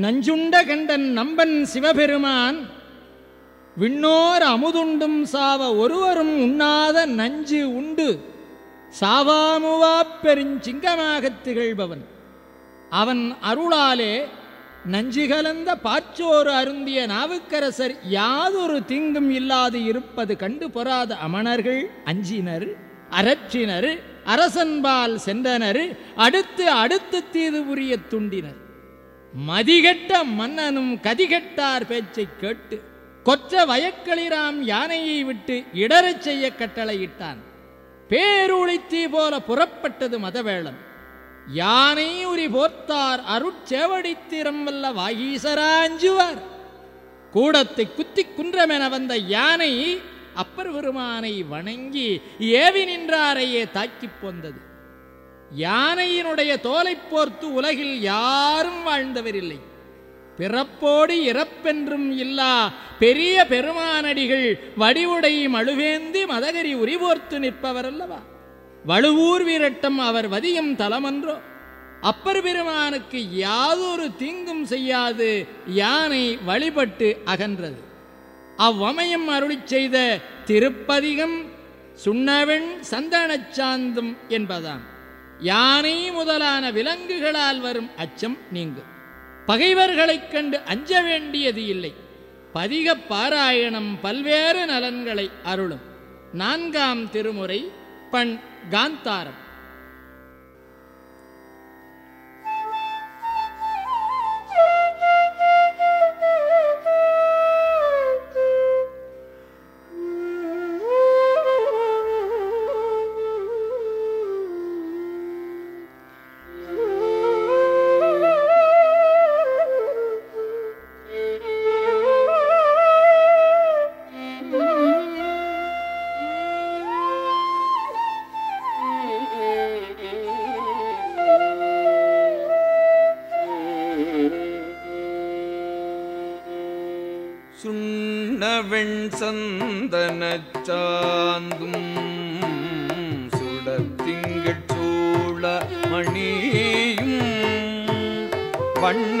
நஞ்சுண்ட கண்டன் நம்பன் சிவபெருமான் விண்ணோர் அமுதுண்டும் சாவ ஒருவரும் உண்ணாத நஞ்சு உண்டு. சாவாமுவாப் பெருஞ்சிங்கமாகத் திகழ்பவன். அவன் அருளாலே நஞ்சு கலந்த பாச்சோறு அருந்திய நாவுக்கரசர் யாதொரு தீங்கும் இல்லாது இருப்பது கண்டு பொறாத அமணர்கள் அஞ்சினர் அரற்றினர் அரசன்பால் சென்றனர் அடுத்து அடுத்து தீது உரிய துண்டினர். மதிகெட்ட மன்னனும் கதிகட்டார் பேச்சைக் கேட்டு கொற்ற வயக்களிராம் யானையை விட்டு இடறச் செய்ய கட்டளையிட்டான். பேருளித்தீ போல புறப்பட்டது மதவேளம். யானை உரி போர்த்தார் அருட்சேவடித்திரம் வல்ல வாகீசராஞ்சுவார். கூடத்தை குத்தி குன்றமென வந்த யானை அப்பர் பெருமானை வணங்கி ஏவி நின்றாரையே தாக்கிப் போந்தது. யானையினுடைய தோலைப் போர்த்து உலகில் யாரும் வாழ்ந்தவரில்லை. பிறப்போடு இறப்பென்றும் இல்லா பெரிய பெருமானடிகள் வடிவுடை மழுவேந்தி மதகரி உரிபோர்த்து நிற்பவர் அல்லவா வழுவூர் வீரட்டம் அவர் வதியும் தலமன்றோ? அப்பர் பெருமானுக்கு யாதொரு தீங்கும் செய்யாது யானை வழிபட்டு அகன்றது. அவ்வமயம் அருளிச் செய்த திருப்பதிகம் சுண்ணவெண் சந்தனச்சாந்தும் என்பதாம். யானை முதலான விலங்குகளால் வரும் அச்சம் நீங்கும். பகைவர்களைக் கண்டு அஞ்ச வேண்டியது இல்லை. பதிக பாராயணம் பல்வேறு நலன்களை அருளும். நான்காம் திருமுறை பண் காந்தாரம். வெண் சந்தனச்சாந்தும் சாந்தும் சுடத்திங்கட் மணியும் வண்ண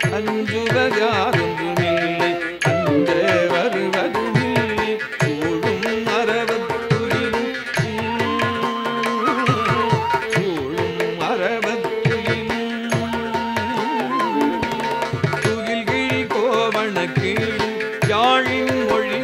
அஞ்சுவதாகொன்றுமில்லை. அந்த வருவதுமில்லை. கூழும் மரபத்துயிரும் கூழும் மரபத்துயிரும் துகில்கிழ் கோவணக்கு யாழின் மொழி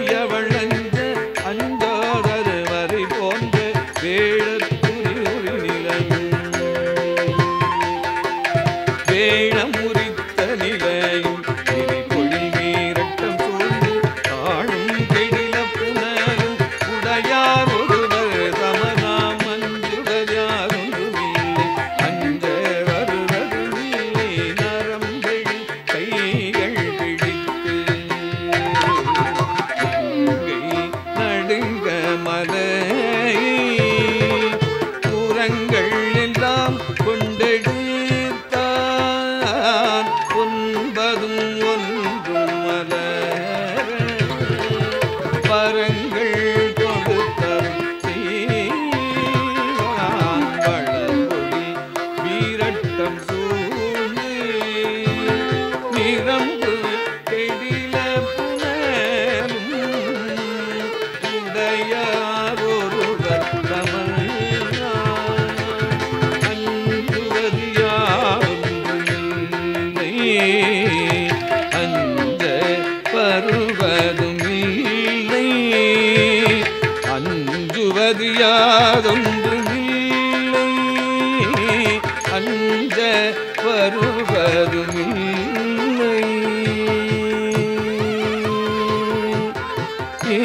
வருவதுமில்லை அஞ்ச வருவதுமில்லை ஏ